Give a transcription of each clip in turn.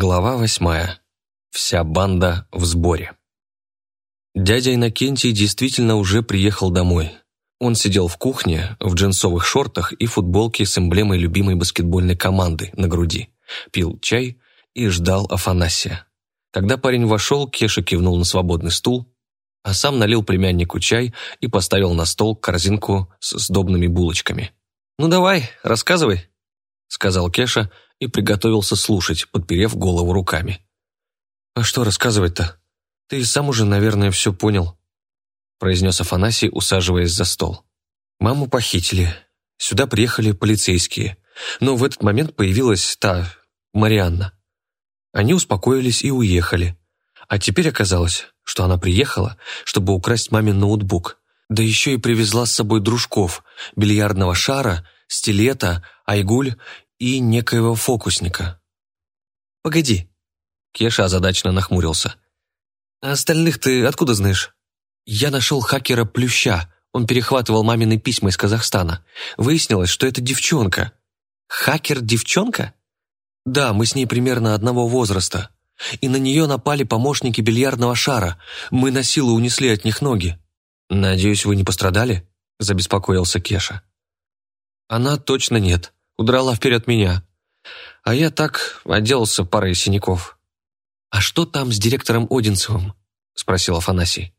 Глава восьмая. Вся банда в сборе. Дядя Иннокентий действительно уже приехал домой. Он сидел в кухне в джинсовых шортах и футболке с эмблемой любимой баскетбольной команды на груди, пил чай и ждал Афанасия. Когда парень вошел, Кеша кивнул на свободный стул, а сам налил племяннику чай и поставил на стол корзинку с сдобными булочками. «Ну давай, рассказывай», — сказал Кеша, — и приготовился слушать, подперев голову руками. «А что рассказывать-то? Ты сам уже, наверное, все понял», произнес Афанасий, усаживаясь за стол. «Маму похитили. Сюда приехали полицейские. Но в этот момент появилась та Марианна. Они успокоились и уехали. А теперь оказалось, что она приехала, чтобы украсть мамин ноутбук. Да еще и привезла с собой дружков, бильярдного шара, стилета, айгуль и некоего фокусника. «Погоди», — Кеша озадаченно нахмурился. «А остальных ты откуда знаешь?» «Я нашел хакера Плюща. Он перехватывал мамины письма из Казахстана. Выяснилось, что это девчонка». «Хакер-девчонка?» «Да, мы с ней примерно одного возраста. И на нее напали помощники бильярдного шара. Мы на силу унесли от них ноги». «Надеюсь, вы не пострадали?» – забеспокоился Кеша. «Она точно нет удрала вперед меня. А я так отделался парой синяков. «А что там с директором Одинцевым?» – спросил Афанасий.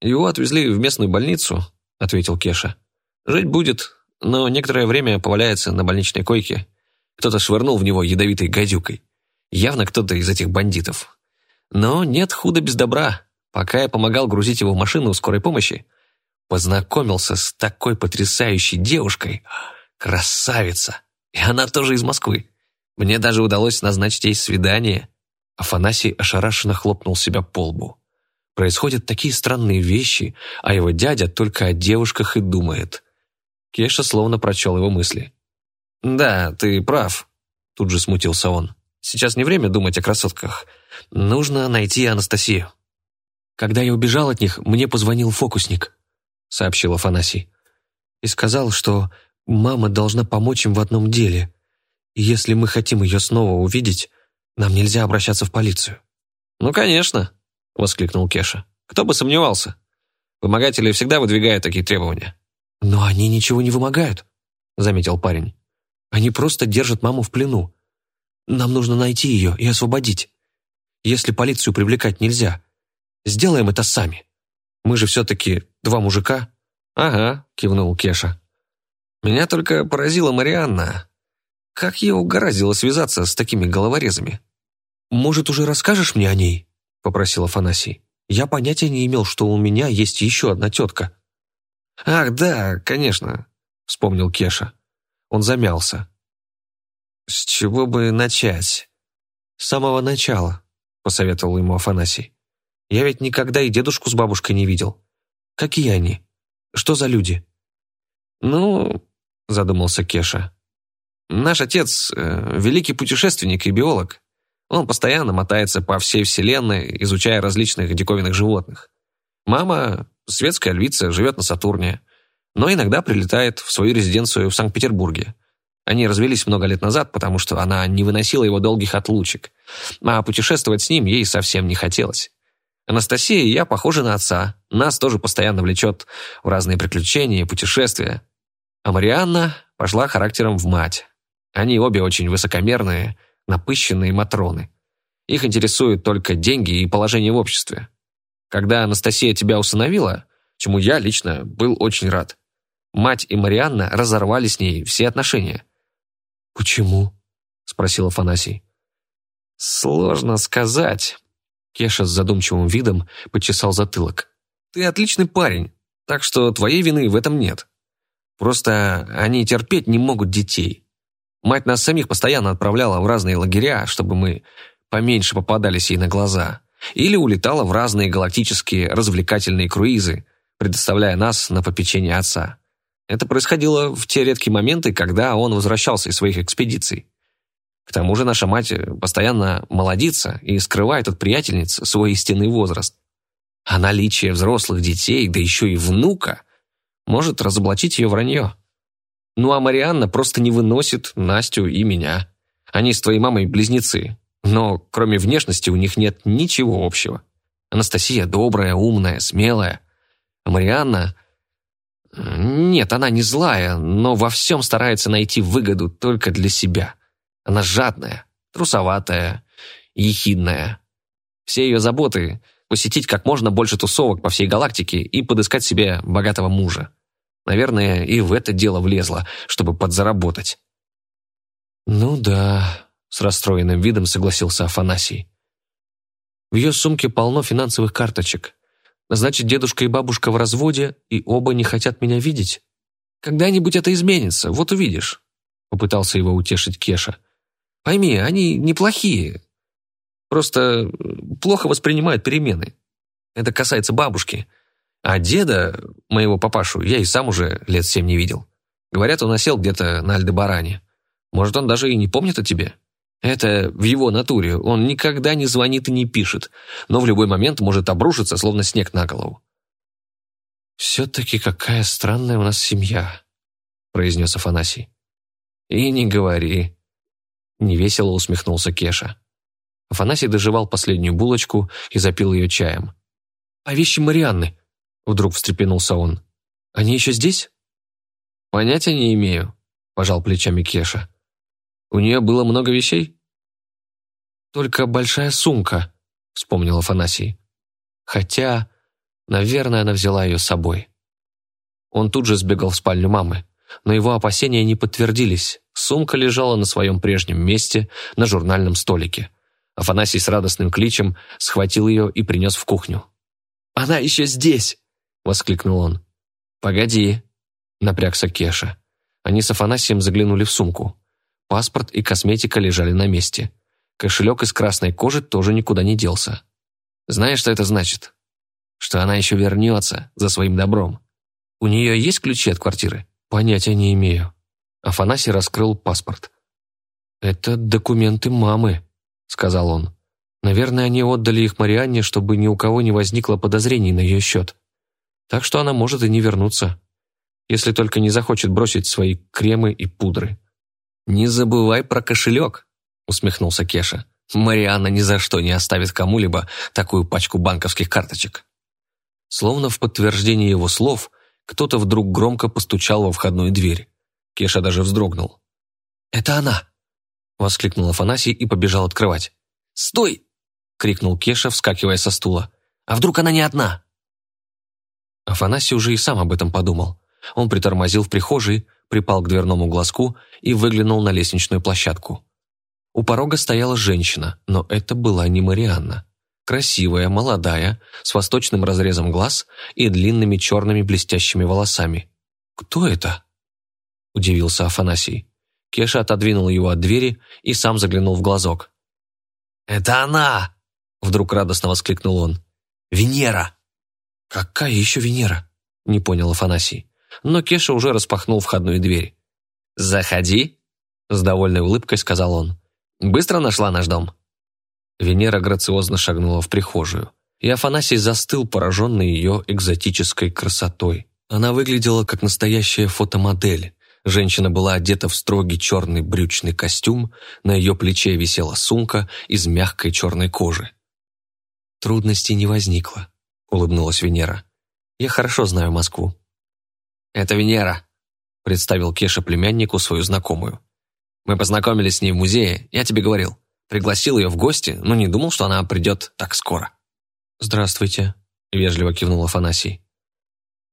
«Его отвезли в местную больницу», – ответил Кеша. «Жить будет, но некоторое время поваляется на больничной койке. Кто-то швырнул в него ядовитой гадюкой. Явно кто-то из этих бандитов. Но нет худа без добра. Пока я помогал грузить его в машину скорой помощи, познакомился с такой потрясающей девушкой – Красавица! И она тоже из Москвы. Мне даже удалось назначить ей свидание. Афанасий ошарашенно хлопнул себя по лбу. Происходят такие странные вещи, а его дядя только о девушках и думает. Кеша словно прочел его мысли. «Да, ты прав», — тут же смутился он. «Сейчас не время думать о красотках. Нужно найти Анастасию». «Когда я убежал от них, мне позвонил фокусник», — сообщил Афанасий. «И сказал, что Мама должна помочь им в одном деле. И если мы хотим ее снова увидеть, нам нельзя обращаться в полицию». «Ну, конечно», — воскликнул Кеша. «Кто бы сомневался. Вымогатели всегда выдвигают такие требования». «Но они ничего не вымогают», — заметил парень. «Они просто держат маму в плену. Нам нужно найти ее и освободить. Если полицию привлекать нельзя, сделаем это сами. Мы же все-таки два мужика». «Ага», — кивнул Кеша. Меня только поразила Марианна. Как ее угораздило связаться с такими головорезами? «Может, уже расскажешь мне о ней?» – попросил Афанасий. «Я понятия не имел, что у меня есть еще одна тетка». «Ах, да, конечно», – вспомнил Кеша. Он замялся. «С чего бы начать?» «С самого начала», – посоветовал ему Афанасий. «Я ведь никогда и дедушку с бабушкой не видел. Какие они? Что за люди?» «Ну, задумался Кеша. «Наш отец э, – великий путешественник и биолог. Он постоянно мотается по всей вселенной, изучая различных диковинных животных. Мама – светская львица, живет на Сатурне, но иногда прилетает в свою резиденцию в Санкт-Петербурге. Они развелись много лет назад, потому что она не выносила его долгих отлучек, а путешествовать с ним ей совсем не хотелось. Анастасия и я похожи на отца, нас тоже постоянно влечет в разные приключения и путешествия. А Марианна пошла характером в мать. Они обе очень высокомерные, напыщенные матроны. Их интересуют только деньги и положение в обществе. Когда Анастасия тебя усыновила, чему я лично был очень рад, мать и Марианна разорвали с ней все отношения. «Почему?» – спросил Афанасий. «Сложно сказать». Кеша с задумчивым видом почесал затылок. «Ты отличный парень, так что твоей вины в этом нет. Просто они терпеть не могут детей. Мать нас самих постоянно отправляла в разные лагеря, чтобы мы поменьше попадались ей на глаза. Или улетала в разные галактические развлекательные круизы, предоставляя нас на попечение отца. Это происходило в те редкие моменты, когда он возвращался из своих экспедиций. К тому же наша мать постоянно молодится и скрывает от приятельниц свой истинный возраст. А наличие взрослых детей, да еще и внука – может разоблачить ее вранье. Ну а Марианна просто не выносит Настю и меня. Они с твоей мамой близнецы. Но кроме внешности у них нет ничего общего. Анастасия добрая, умная, смелая. А Марианна... Нет, она не злая, но во всем старается найти выгоду только для себя. Она жадная, трусоватая, ехидная. Все ее заботы — посетить как можно больше тусовок по всей галактике и подыскать себе богатого мужа. Наверное, и в это дело влезла, чтобы подзаработать. «Ну да», — с расстроенным видом согласился Афанасий. «В ее сумке полно финансовых карточек. Значит, дедушка и бабушка в разводе, и оба не хотят меня видеть. Когда-нибудь это изменится, вот увидишь», — попытался его утешить Кеша. «Пойми, они неплохие, просто плохо воспринимают перемены. Это касается бабушки». А деда, моего папашу, я и сам уже лет семь не видел. Говорят, он осел где-то на Альдебаране. Может, он даже и не помнит о тебе? Это в его натуре. Он никогда не звонит и не пишет, но в любой момент может обрушиться, словно снег на голову. «Все-таки какая странная у нас семья», — произнес Афанасий. «И не говори», — невесело усмехнулся Кеша. Афанасий доживал последнюю булочку и запил ее чаем. «А вещи Марианны?» Вдруг встрепенулся он. «Они еще здесь?» «Понятия не имею», – пожал плечами Кеша. «У нее было много вещей?» «Только большая сумка», – вспомнил Афанасий. «Хотя, наверное, она взяла ее с собой». Он тут же сбегал в спальню мамы, но его опасения не подтвердились. Сумка лежала на своем прежнем месте, на журнальном столике. Афанасий с радостным кличем схватил ее и принес в кухню. «Она еще здесь!» — воскликнул он. «Погоди», — напрягся Кеша. Они с Афанасием заглянули в сумку. Паспорт и косметика лежали на месте. Кошелек из красной кожи тоже никуда не делся. Знаешь, что это значит? Что она еще вернется за своим добром. У нее есть ключи от квартиры? Понятия не имею. Афанасий раскрыл паспорт. «Это документы мамы», — сказал он. «Наверное, они отдали их Марианне, чтобы ни у кого не возникло подозрений на ее счет так что она может и не вернуться, если только не захочет бросить свои кремы и пудры. «Не забывай про кошелек», — усмехнулся Кеша. «Марианна ни за что не оставит кому-либо такую пачку банковских карточек». Словно в подтверждение его слов, кто-то вдруг громко постучал во входную дверь. Кеша даже вздрогнул. «Это она!» — воскликнул Афанасий и побежал открывать. «Стой!» — крикнул Кеша, вскакивая со стула. «А вдруг она не одна?» Афанасий уже и сам об этом подумал. Он притормозил в прихожей, припал к дверному глазку и выглянул на лестничную площадку. У порога стояла женщина, но это была не Марианна. Красивая, молодая, с восточным разрезом глаз и длинными черными блестящими волосами. «Кто это?» – удивился Афанасий. Кеша отодвинул его от двери и сам заглянул в глазок. «Это она!» – вдруг радостно воскликнул он. «Венера!» «Какая еще Венера?» – не понял Афанасий. Но Кеша уже распахнул входную дверь. «Заходи», – с довольной улыбкой сказал он. «Быстро нашла наш дом?» Венера грациозно шагнула в прихожую, и Афанасий застыл, пораженный ее экзотической красотой. Она выглядела как настоящая фотомодель. Женщина была одета в строгий черный брючный костюм, на ее плече висела сумка из мягкой черной кожи. Трудностей не возникло улыбнулась Венера. «Я хорошо знаю Москву». «Это Венера», — представил Кеша племяннику свою знакомую. «Мы познакомились с ней в музее, я тебе говорил. Пригласил ее в гости, но не думал, что она придет так скоро». «Здравствуйте», — вежливо кивнул Афанасий.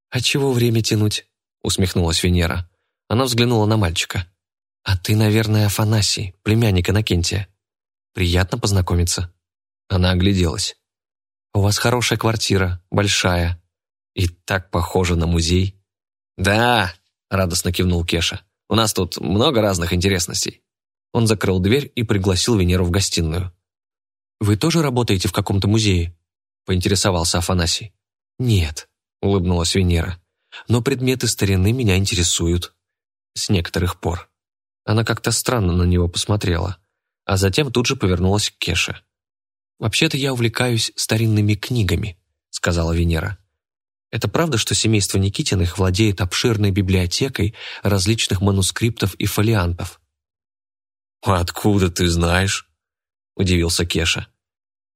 «А чего время тянуть?» — усмехнулась Венера. Она взглянула на мальчика. «А ты, наверное, Афанасий, племянник Иннокентия. Приятно познакомиться». Она огляделась. «У вас хорошая квартира, большая. И так похоже на музей». «Да», — радостно кивнул Кеша. «У нас тут много разных интересностей». Он закрыл дверь и пригласил Венеру в гостиную. «Вы тоже работаете в каком-то музее?» — поинтересовался Афанасий. «Нет», — улыбнулась Венера. «Но предметы старины меня интересуют. С некоторых пор». Она как-то странно на него посмотрела, а затем тут же повернулась к Кеше. «Вообще-то я увлекаюсь старинными книгами», — сказала Венера. «Это правда, что семейство Никитиных владеет обширной библиотекой различных манускриптов и фолиантов?» «Откуда ты знаешь?» — удивился Кеша.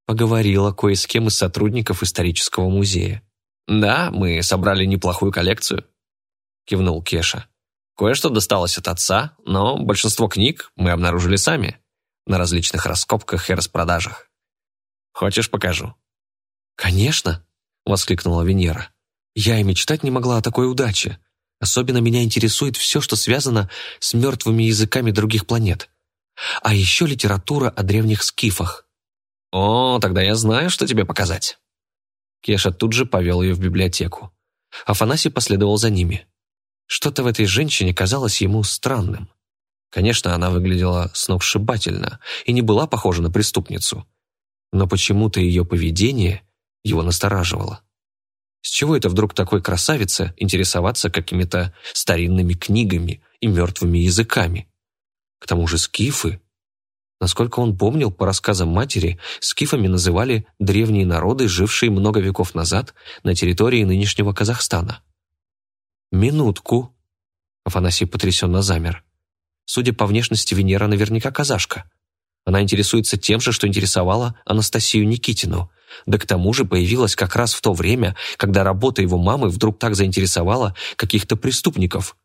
Поговорила кое с кем из сотрудников исторического музея. «Да, мы собрали неплохую коллекцию», — кивнул Кеша. «Кое-что досталось от отца, но большинство книг мы обнаружили сами на различных раскопках и распродажах. Хочешь, покажу?» «Конечно!» — воскликнула Венера. «Я и мечтать не могла о такой удаче. Особенно меня интересует все, что связано с мертвыми языками других планет. А еще литература о древних скифах». «О, тогда я знаю, что тебе показать». Кеша тут же повел ее в библиотеку. Афанасий последовал за ними. Что-то в этой женщине казалось ему странным. Конечно, она выглядела сногсшибательно и не была похожа на преступницу. Но почему-то ее поведение его настораживало. С чего это вдруг такой красавице интересоваться какими-то старинными книгами и мертвыми языками? К тому же скифы. Насколько он помнил по рассказам матери, скифами называли древние народы, жившие много веков назад на территории нынешнего Казахстана. «Минутку!» Афанасий потрясенно замер. Судя по внешности, Венера наверняка казашка. Она интересуется тем же, что интересовала Анастасию Никитину. Да к тому же появилась как раз в то время, когда работа его мамы вдруг так заинтересовала каких-то преступников.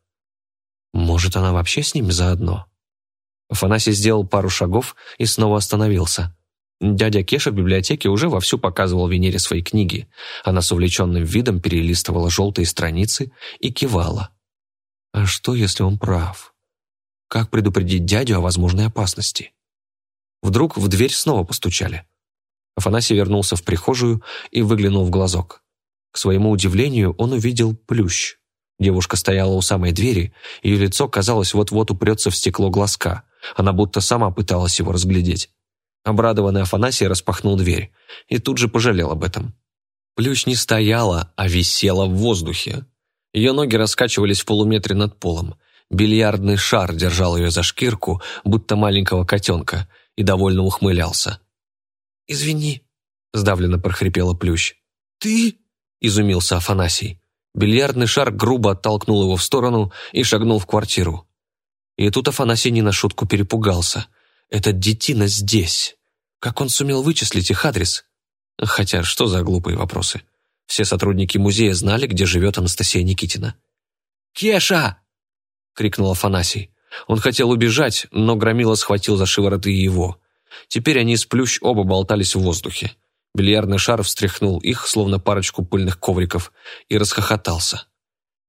Может, она вообще с ними заодно? Афанасий сделал пару шагов и снова остановился. Дядя Кеша в библиотеке уже вовсю показывал Венере свои книги. Она с увлеченным видом перелистывала желтые страницы и кивала. А что, если он прав? Как предупредить дядю о возможной опасности? Вдруг в дверь снова постучали. Афанасий вернулся в прихожую и выглянул в глазок. К своему удивлению, он увидел плющ. Девушка стояла у самой двери, ее лицо, казалось, вот-вот упрется в стекло глазка. Она будто сама пыталась его разглядеть. Обрадованный Афанасий распахнул дверь и тут же пожалел об этом. Плющ не стояла, а висела в воздухе. Ее ноги раскачивались в полуметре над полом. Бильярдный шар держал ее за шкирку, будто маленького котенка, и довольно ухмылялся. «Извини», — сдавленно прохрипела Плющ. «Ты?» — изумился Афанасий. Бильярдный шар грубо оттолкнул его в сторону и шагнул в квартиру. И тут Афанасий не на шутку перепугался. Этот детина здесь. Как он сумел вычислить их адрес? Хотя, что за глупые вопросы? Все сотрудники музея знали, где живет Анастасия Никитина. «Кеша!» — крикнул Афанасий. Он хотел убежать, но Громила схватил за шиворот и его. Теперь они с Плющ оба болтались в воздухе. Бильярдный шар встряхнул их, словно парочку пыльных ковриков, и расхохотался.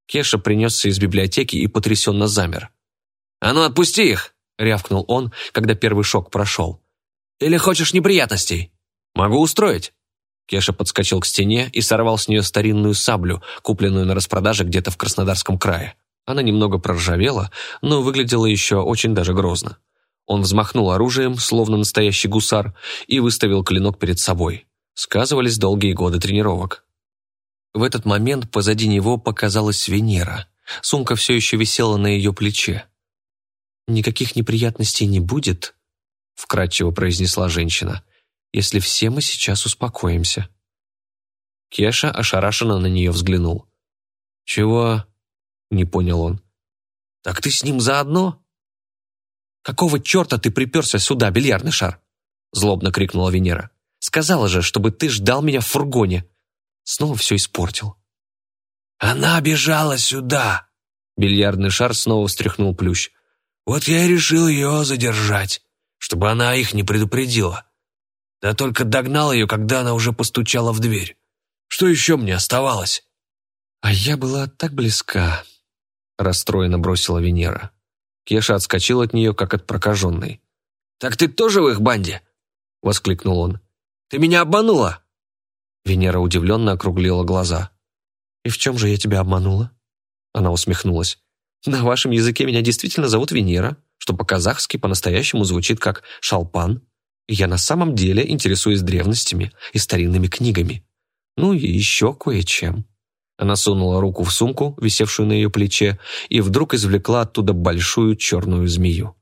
Кеша принесся из библиотеки и потрясенно замер. «А ну, отпусти их!» — рявкнул он, когда первый шок прошел. «Или хочешь неприятностей?» «Могу устроить». Кеша подскочил к стене и сорвал с нее старинную саблю, купленную на распродаже где-то в Краснодарском крае. Она немного проржавела, но выглядела еще очень даже грозно. Он взмахнул оружием, словно настоящий гусар, и выставил клинок перед собой. Сказывались долгие годы тренировок. В этот момент позади него показалась Венера. Сумка все еще висела на ее плече. «Никаких неприятностей не будет», — вкратчиво произнесла женщина, «если все мы сейчас успокоимся». Кеша ошарашенно на нее взглянул. «Чего?» Не понял он. «Так ты с ним заодно?» «Какого черта ты приперся сюда, бильярдный шар?» Злобно крикнула Венера. «Сказала же, чтобы ты ждал меня в фургоне». Снова все испортил. «Она бежала сюда!» Бильярдный шар снова встряхнул плющ. «Вот я и решил ее задержать, чтобы она их не предупредила. Да только догнал ее, когда она уже постучала в дверь. Что еще мне оставалось?» «А я была так близка», расстроенно бросила Венера. Кеша отскочил от нее, как от прокаженной. «Так ты тоже в их банде?» — воскликнул он. «Ты меня обманула!» Венера удивленно округлила глаза. «И в чем же я тебя обманула?» Она усмехнулась. «На вашем языке меня действительно зовут Венера, что по-казахски по-настоящему звучит как «шалпан». Я на самом деле интересуюсь древностями и старинными книгами. Ну и еще кое-чем». Она сунула руку в сумку, висевшую на ее плече, и вдруг извлекла оттуда большую черную змею.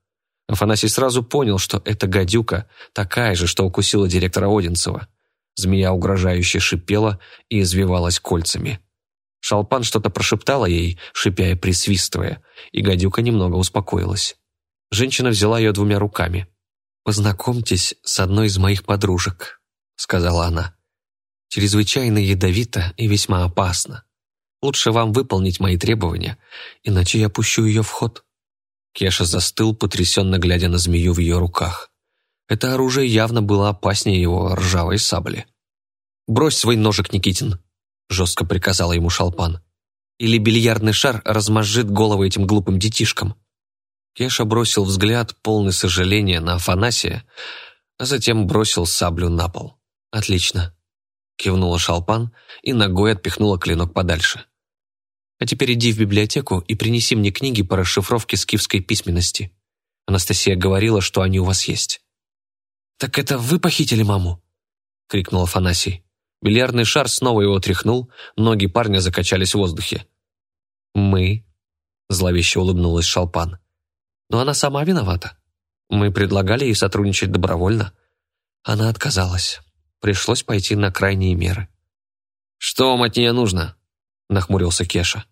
Афанасий сразу понял, что эта гадюка такая же, что укусила директора Одинцева. Змея угрожающе шипела и извивалась кольцами. Шалпан что-то прошептала ей, шипя и присвистывая, и гадюка немного успокоилась. Женщина взяла ее двумя руками. «Познакомьтесь с одной из моих подружек», — сказала она. «Чрезвычайно ядовито и весьма опасно. Лучше вам выполнить мои требования, иначе я пущу ее в ход». Кеша застыл, потрясенно глядя на змею в ее руках. Это оружие явно было опаснее его ржавой сабли. «Брось свой ножик, Никитин», — жестко приказала ему Шалпан. «Или бильярдный шар размозжит голову этим глупым детишкам». Кеша бросил взгляд, полный сожаления, на Афанасия, а затем бросил саблю на пол. «Отлично», — кивнула Шалпан и ногой отпихнула клинок подальше. «А теперь иди в библиотеку и принеси мне книги по расшифровке скифской письменности. Анастасия говорила, что они у вас есть». «Так это вы похитили маму?» — крикнул Афанасий. Бильярдный шар снова его тряхнул, ноги парня закачались в воздухе. «Мы?» — зловеще улыбнулась Шалпан. «Но она сама виновата. Мы предлагали ей сотрудничать добровольно. Она отказалась. Пришлось пойти на крайние меры». «Что вам от нее нужно?» — нахмурился Кеша.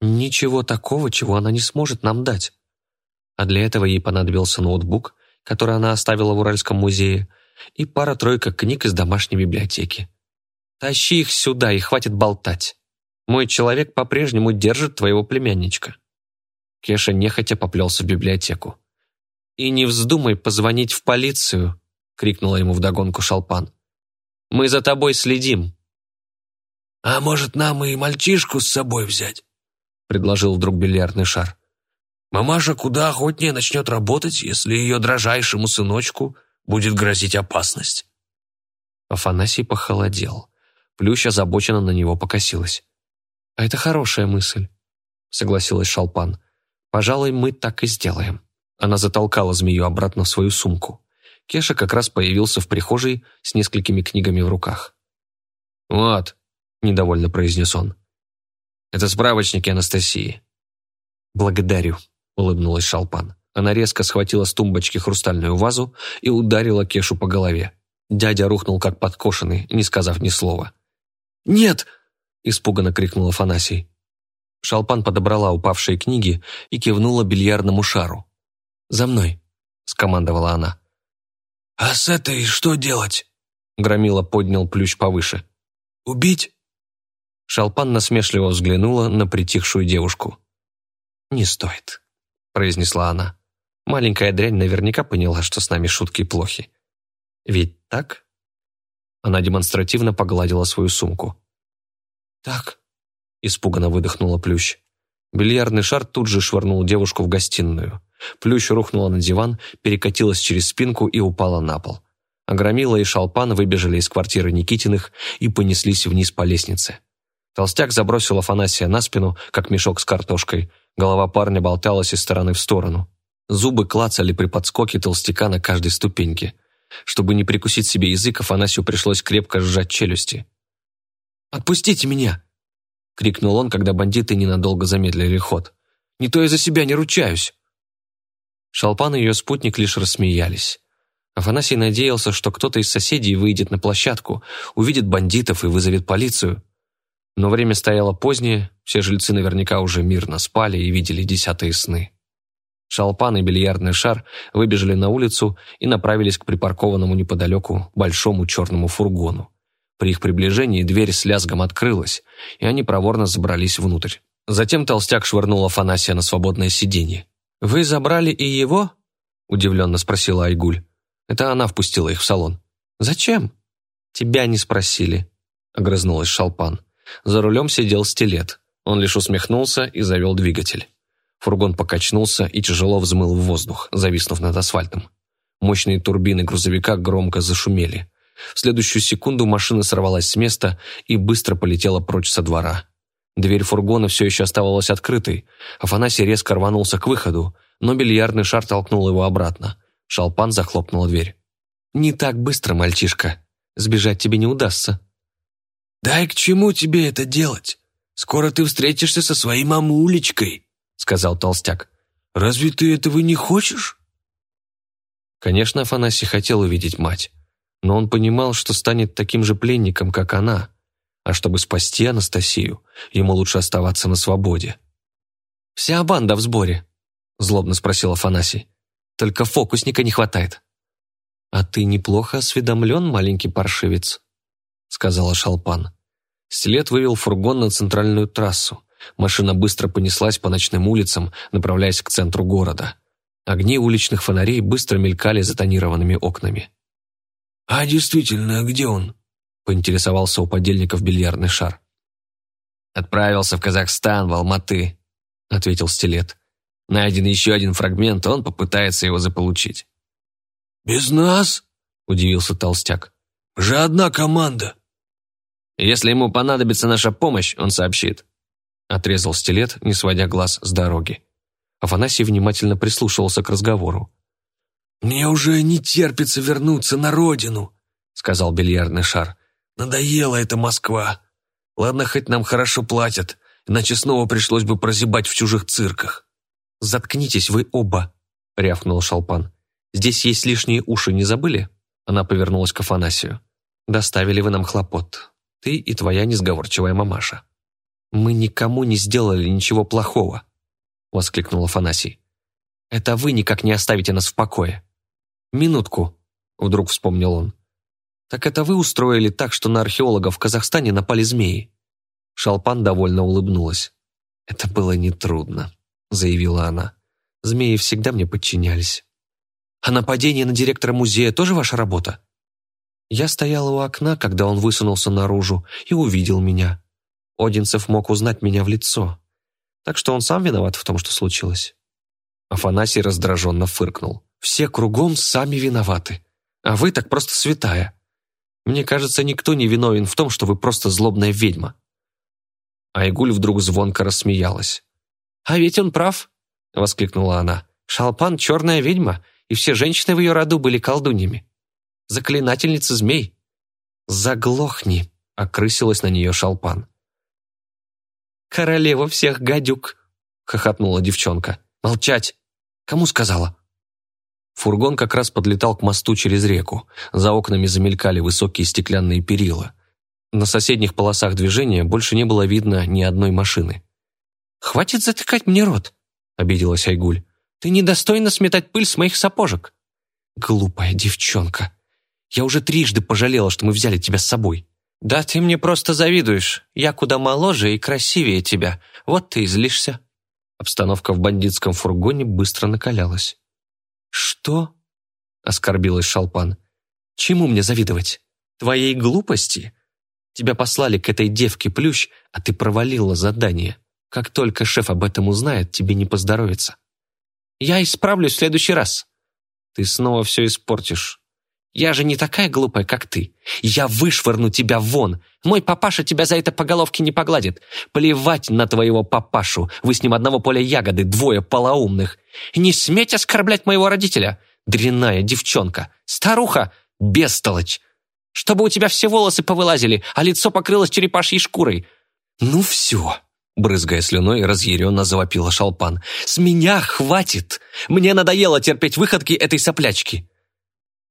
«Ничего такого, чего она не сможет нам дать. А для этого ей понадобился ноутбук, который она оставила в Уральском музее, и пара-тройка книг из домашней библиотеки. Тащи их сюда и хватит болтать. Мой человек по-прежнему держит твоего племянничка». Кеша нехотя поплелся в библиотеку. «И не вздумай позвонить в полицию», — крикнула ему вдогонку Шалпан. «Мы за тобой следим». «А может, нам и мальчишку с собой взять?» — предложил вдруг бильярдный шар. «Мамаша куда охотнее начнет работать, если ее дрожайшему сыночку будет грозить опасность». Афанасий похолодел. Плющ озабоченно на него покосилась. «А это хорошая мысль», — согласилась Шалпан. «Пожалуй, мы так и сделаем». Она затолкала змею обратно в свою сумку. Кеша как раз появился в прихожей с несколькими книгами в руках. «Вот», — недовольно произнес он. «Это справочники Анастасии». «Благодарю», — улыбнулась Шалпан. Она резко схватила с тумбочки хрустальную вазу и ударила Кешу по голове. Дядя рухнул как подкошенный, не сказав ни слова. «Нет!» – испуганно крикнул Афанасий. Шалпан подобрала упавшие книги и кивнула бильярдному шару. «За мной!» – скомандовала она. «А с этой что делать?» Громила поднял плющ повыше. «Убить?» Шалпан насмешливо взглянула на притихшую девушку. «Не стоит», – произнесла она. Маленькая дрянь наверняка поняла, что с нами шутки плохи. Ведь так? Она демонстративно погладила свою сумку. «Так», – испуганно выдохнула Плющ. Бильярдный шар тут же швырнул девушку в гостиную. Плющ рухнула на диван, перекатилась через спинку и упала на пол. Огромила и Шалпан выбежали из квартиры Никитиных и понеслись вниз по лестнице. Толстяк забросил Афанасия на спину, как мешок с картошкой. Голова парня болталась из стороны в сторону. Зубы клацали при подскоке толстяка на каждой ступеньке. Чтобы не прикусить себе язык, Афанасию пришлось крепко сжать челюсти. «Отпустите меня!» — крикнул он, когда бандиты ненадолго замедлили ход. «Не то я за себя не ручаюсь!» Шалпан и ее спутник лишь рассмеялись. Афанасий надеялся, что кто-то из соседей выйдет на площадку, увидит бандитов и вызовет полицию. Но время стояло позднее, все жильцы наверняка уже мирно спали и видели десятые сны. Шалпан и бильярдный шар выбежали на улицу и направились к припаркованному неподалеку большому черному фургону. При их приближении дверь с лязгом открылась, и они проворно забрались внутрь. Затем толстяк швырнул Афанасия на свободное сиденье. «Вы забрали и его?» – удивленно спросила Айгуль. Это она впустила их в салон. «Зачем?» «Тебя не спросили», – огрызнулась Шалпан. За рулем сидел стилет. Он лишь усмехнулся и завел двигатель. Фургон покачнулся и тяжело взмыл в воздух, зависнув над асфальтом. Мощные турбины грузовика громко зашумели. В следующую секунду машина сорвалась с места и быстро полетела прочь со двора. Дверь фургона все еще оставалась открытой. Афанасий резко рванулся к выходу, но бильярдный шар толкнул его обратно. Шалпан захлопнула дверь. «Не так быстро, мальчишка. Сбежать тебе не удастся». «Да и к чему тебе это делать? Скоро ты встретишься со своей мамулечкой», сказал толстяк. «Разве ты этого не хочешь?» Конечно, Афанасий хотел увидеть мать, но он понимал, что станет таким же пленником, как она, а чтобы спасти Анастасию, ему лучше оставаться на свободе. «Вся банда в сборе?» – злобно спросил Афанасий. «Только фокусника не хватает». «А ты неплохо осведомлен, маленький паршивец», — сказала Шалпан. Стилет вывел фургон на центральную трассу. Машина быстро понеслась по ночным улицам, направляясь к центру города. Огни уличных фонарей быстро мелькали за тонированными окнами. «А действительно, где он?» — поинтересовался у подельников бильярдный шар. «Отправился в Казахстан, в Алматы», — ответил Стилет. «Найден еще один фрагмент, он попытается его заполучить». «Без нас?» — удивился Толстяк. «Же одна команда». «Если ему понадобится наша помощь, он сообщит», — отрезал Стилет, не сводя глаз с дороги. Афанасий внимательно прислушивался к разговору. «Мне уже не терпится вернуться на родину», — сказал бильярдный шар. «Надоела эта Москва. Ладно, хоть нам хорошо платят, иначе снова пришлось бы прозябать в чужих цирках». «Заткнитесь вы оба», — рявкнул Шалпан. «Здесь есть лишние уши, не забыли?» Она повернулась к Афанасию. «Доставили вы нам хлопот. Ты и твоя несговорчивая мамаша». «Мы никому не сделали ничего плохого», — воскликнул Афанасий. «Это вы никак не оставите нас в покое». «Минутку», — вдруг вспомнил он. «Так это вы устроили так, что на археологов в Казахстане напали змеи?» Шалпан довольно улыбнулась. «Это было нетрудно», — заявила она. «Змеи всегда мне подчинялись». «А нападение на директора музея тоже ваша работа?» Я стояла у окна, когда он высунулся наружу и увидел меня. Одинцев мог узнать меня в лицо. Так что он сам виноват в том, что случилось. Афанасий раздраженно фыркнул. «Все кругом сами виноваты. А вы так просто святая. Мне кажется, никто не виновен в том, что вы просто злобная ведьма». Айгуль вдруг звонко рассмеялась. «А ведь он прав», — воскликнула она. «Шалпан — черная ведьма, и все женщины в ее роду были колдуньями. Заклинательницы змей». «Заглохни», — окрысилась на нее Шалпан. «Королева всех гадюк», — хохотнула девчонка. «Молчать! Кому сказала?» Фургон как раз подлетал к мосту через реку. За окнами замелькали высокие стеклянные перила. На соседних полосах движения больше не было видно ни одной машины. «Хватит затыкать мне рот!» — обиделась Айгуль. «Ты недостойна сметать пыль с моих сапожек!» «Глупая девчонка! Я уже трижды пожалела, что мы взяли тебя с собой!» «Да ты мне просто завидуешь. Я куда моложе и красивее тебя. Вот ты и злишься». Обстановка в бандитском фургоне быстро накалялась. «Что?» — оскорбилась Шалпан. «Чему мне завидовать? Твоей глупости? Тебя послали к этой девке Плющ, а ты провалила задание. Как только шеф об этом узнает, тебе не поздоровится. Я исправлюсь в следующий раз. Ты снова все испортишь. Я же не такая глупая, как ты. Я вышвырну тебя вон. Мой папаша тебя за это по головке не погладит. Плевать на твоего папашу. Вы с ним одного поля ягоды, двое полоумных. Не сметь оскорблять моего родителя. Дрянная девчонка. Старуха. Бестолочь. Чтобы у тебя все волосы повылазили, а лицо покрылось черепашьей шкурой. Ну все. Брызгая слюной, разъяренно завопила Шалпан. «С меня хватит! Мне надоело терпеть выходки этой соплячки!»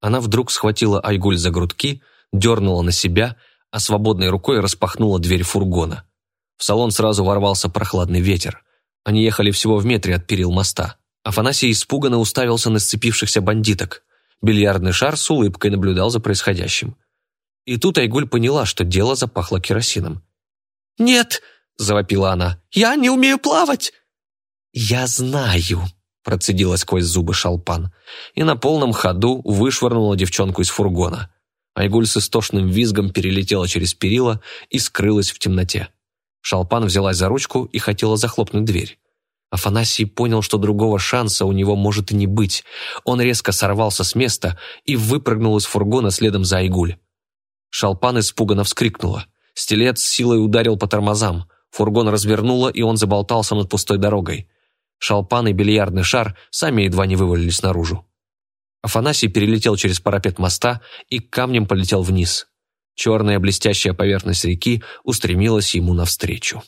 Она вдруг схватила Айгуль за грудки, дернула на себя, а свободной рукой распахнула дверь фургона. В салон сразу ворвался прохладный ветер. Они ехали всего в метре от перил моста. Афанасий испуганно уставился на сцепившихся бандиток. Бильярдный шар с улыбкой наблюдал за происходящим. И тут Айгуль поняла, что дело запахло керосином. «Нет!» – завопила она. «Я не умею плавать!» «Я знаю!» Процедила сквозь зубы шалпан, и на полном ходу вышвырнула девчонку из фургона. Айгуль с истошным визгом перелетела через перила и скрылась в темноте. Шалпан взялась за ручку и хотела захлопнуть дверь. Афанасий понял, что другого шанса у него может и не быть. Он резко сорвался с места и выпрыгнул из фургона следом за Айгуль. Шалпан испуганно вскрикнула. Стилет с силой ударил по тормозам. Фургон развернуло, и он заболтался над пустой дорогой. Шалпан и бильярдный шар сами едва не вывалились наружу. Афанасий перелетел через парапет моста и камнем полетел вниз. Черная блестящая поверхность реки устремилась ему навстречу.